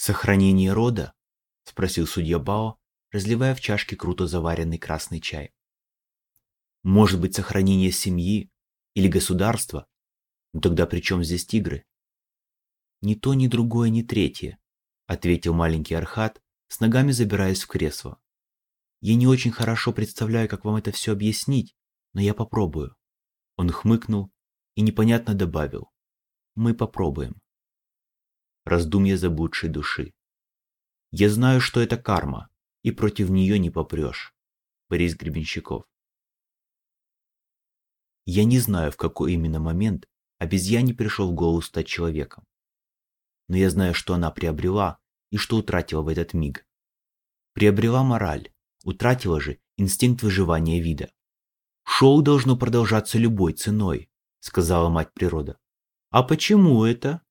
«Сохранение рода?» – спросил судья Бао, разливая в чашке круто заваренный красный чай. «Может быть, сохранение семьи или государства? Но тогда при чем здесь тигры?» «Ни то, ни другое, ни третье», – ответил маленький Архат, с ногами забираясь в кресло. «Я не очень хорошо представляю, как вам это все объяснить, но я попробую». Он хмыкнул и непонятно добавил. «Мы попробуем». Раздумье заблудшей души. «Я знаю, что это карма, и против нее не попрешь». Борис Гребенщиков. Я не знаю, в какой именно момент обезьяне пришел в голову стать человеком. Но я знаю, что она приобрела и что утратила в этот миг. Приобрела мораль, утратила же инстинкт выживания вида. Шоу должно продолжаться любой ценой, сказала мать природа. А почему это?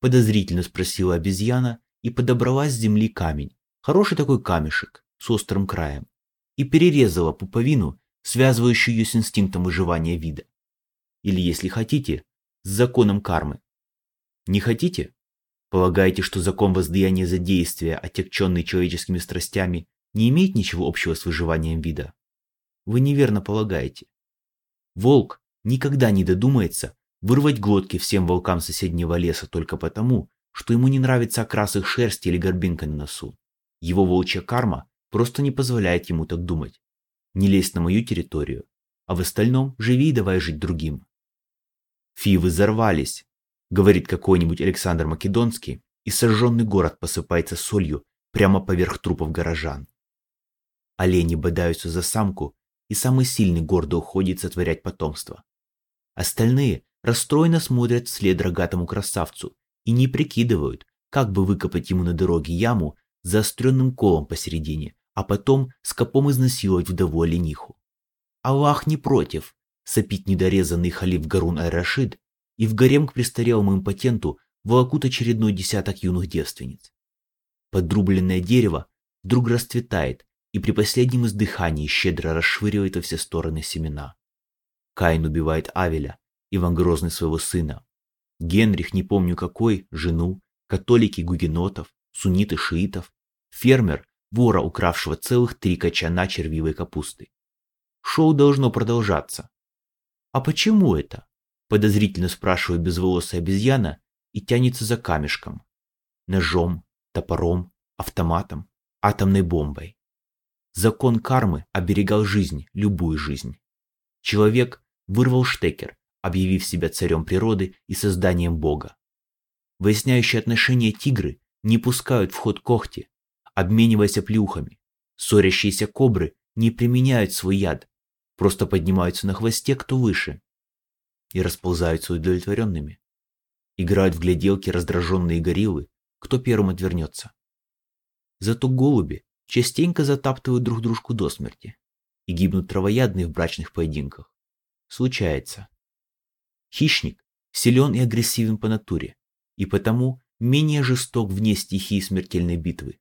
Подозрительно спросила обезьяна и подобрала с земли камень, хороший такой камешек с острым краем, и перерезала пуповину, связывающую ее с инстинктом выживания вида. Или, если хотите, с законом кармы. Не хотите? Полагаете, что закон воздаяния за действия, отягченный человеческими страстями, не имеет ничего общего с выживанием вида? Вы неверно полагаете. Волк никогда не додумается вырвать глотки всем волкам соседнего леса только потому, что ему не нравится окрас их шерсти или горбинка на носу. Его волчья карма просто не позволяет ему так думать. Не лезь на мою территорию, а в остальном живи и давай жить другим. Фивы взорвались, говорит какой-нибудь Александр Македонский, и сожженный город посыпается солью прямо поверх трупов горожан. Олени бодаются за самку, и самый сильный гордо уходит сотворять потомство. Остальные расстроенно смотрят вслед рогатому красавцу и не прикидывают, как бы выкопать ему на дороге яму с заостренным колом посередине, а потом скопом изнасиловать вдову олениху. Аллах не против, сопить недорезанный халиф Гарун Ай-Рашид и в гарем к престарелому импотенту волокут очередной десяток юных девственниц. Подрубленное дерево вдруг расцветает и при последнем издыхании щедро расшвыривает во все стороны семена. Каин убивает Авеля, Иван Грозный своего сына. Генрих, не помню какой, жену, католики гугенотов, сунниты шиитов, фермер, вора, укравшего целых три качана червивой капусты. Шоу должно продолжаться. А почему это? Подозрительно спрашивает безволосая обезьяна и тянется за камешком. Ножом, топором, автоматом, атомной бомбой. Закон кармы оберегал жизнь, любую жизнь. Человек вырвал штекер, объявив себя царем природы и созданием Бога. Выясняющие отношения тигры не пускают в ход когти, обмениваясь оплюхами. Ссорящиеся кобры не применяют свой яд, просто поднимаются на хвосте кто выше, и расползаются удовлетворенными. Играют в гляделки раздраженные гориллы, кто первым отвернется. Зато голуби частенько затаптывают друг дружку до смерти и гибнут травоядные в брачных поединках. Случается. Хищник силен и агрессивен по натуре, и потому менее жесток вне стихии смертельной битвы.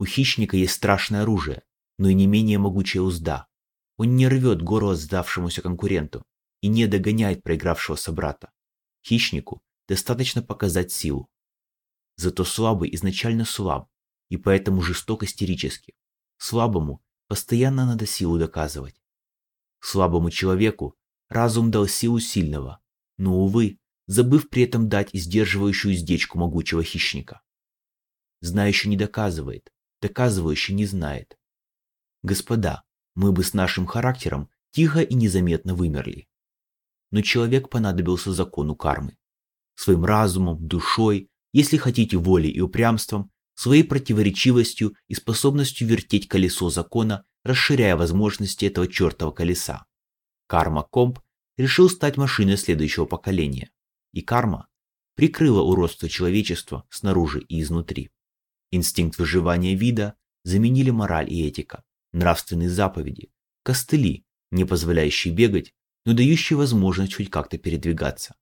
У хищника есть страшное оружие, но и не менее могучая узда. Он не рвет горло сдавшемуся конкуренту, и не догоняет проигравшего собрата. Хищнику достаточно показать силу. Зато слабый изначально слаб, и поэтому жесток истерически. Слабому постоянно надо силу доказывать. Слабому человеку разум дал силу сильного, но, увы, забыв при этом дать издерживающую издечку могучего хищника. Знающий не доказывает, доказывающий не знает. Господа, мы бы с нашим характером тихо и незаметно вымерли но человек понадобился закону кармы. Своим разумом, душой, если хотите волей и упрямством, своей противоречивостью и способностью вертеть колесо закона, расширяя возможности этого чертова колеса. Карма-комп решил стать машиной следующего поколения. И карма прикрыла уродство человечества снаружи и изнутри. Инстинкт выживания вида заменили мораль и этика, нравственные заповеди, костыли, не позволяющие бегать, но дающий возможность хоть как-то передвигаться.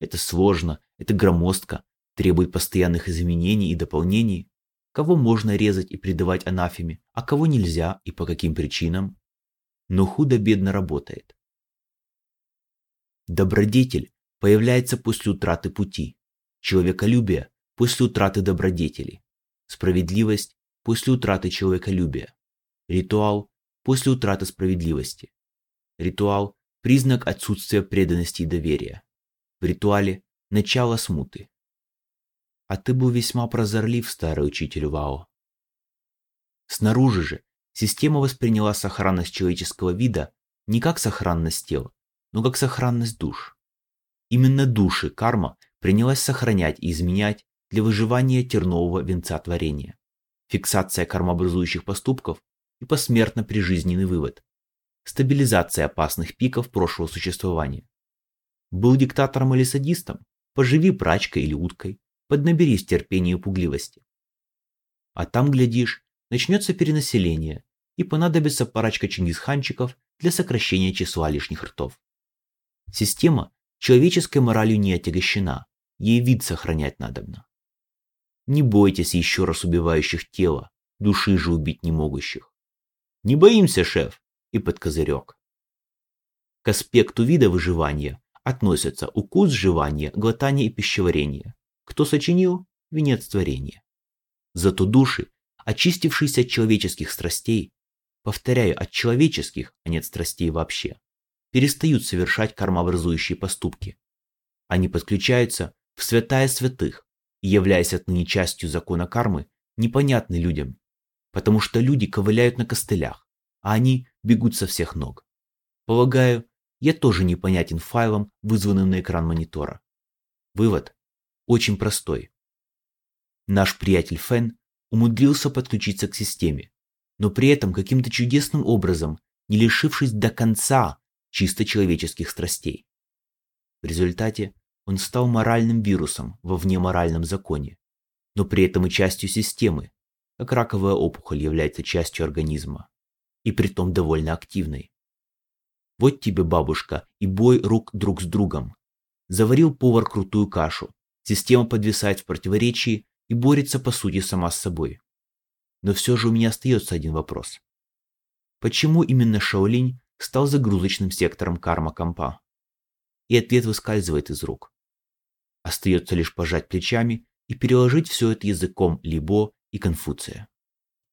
Это сложно, это громоздко, требует постоянных изменений и дополнений. Кого можно резать и предавать анафеме, а кого нельзя и по каким причинам. Но худо-бедно работает. Добродетель появляется после утраты пути, человеколюбие после утраты добродетели, Справедливость после утраты человеколюбия. Ритуал после утраты справедливости. Ритуал – признак отсутствия преданности и доверия. В ритуале – начало смуты. А ты был весьма прозорлив, старый учитель Вао. Снаружи же система восприняла сохранность человеческого вида не как сохранность тела, но как сохранность душ. Именно души карма принялась сохранять и изменять для выживания тернового венца творения. Фиксация кармообразующих поступков и посмертно прижизненный вывод. Стабилизация опасных пиков прошлого существования. Был диктатором или садистом? Поживи прачкой или уткой, поднаберись терпения и пугливости. А там, глядишь, начнется перенаселение, и понадобится парочка чингисханчиков для сокращения числа лишних ртов. Система человеческой моралью не отягощена, ей вид сохранять надобно. Не бойтесь еще раз убивающих тело, души же убить не могущих. Не боимся, шеф, и под козырек. К аспекту вида выживания относятся укус сживания, глотание и пищеварение. Кто сочинил – венец творения. Зато души, очистившиеся от человеческих страстей, повторяю, от человеческих, а нет страстей вообще, перестают совершать кармообразующие поступки. Они подключаются в святая святых и, являясь отныне частью закона кармы, непонятны людям, потому что люди ковыляют на костылях, а они бегут со всех ног. Полагаю, я тоже непонятен файлом, вызванным на экран монитора. Вывод очень простой. Наш приятель Фен умудрился подключиться к системе, но при этом каким-то чудесным образом не лишившись до конца чисто человеческих страстей. В результате он стал моральным вирусом во внеморальном законе, но при этом и частью системы, как раковая опухоль является частью организма, и притом довольно активной. Вот тебе, бабушка, и бой рук друг с другом. Заварил повар крутую кашу, система подвисает в противоречии и борется по сути сама с собой. Но все же у меня остается один вопрос. Почему именно Шаолинь стал загрузочным сектором карма-компа. И ответ выскальзывает из рук. Остается лишь пожать плечами и переложить все это языком Либо и Конфуция.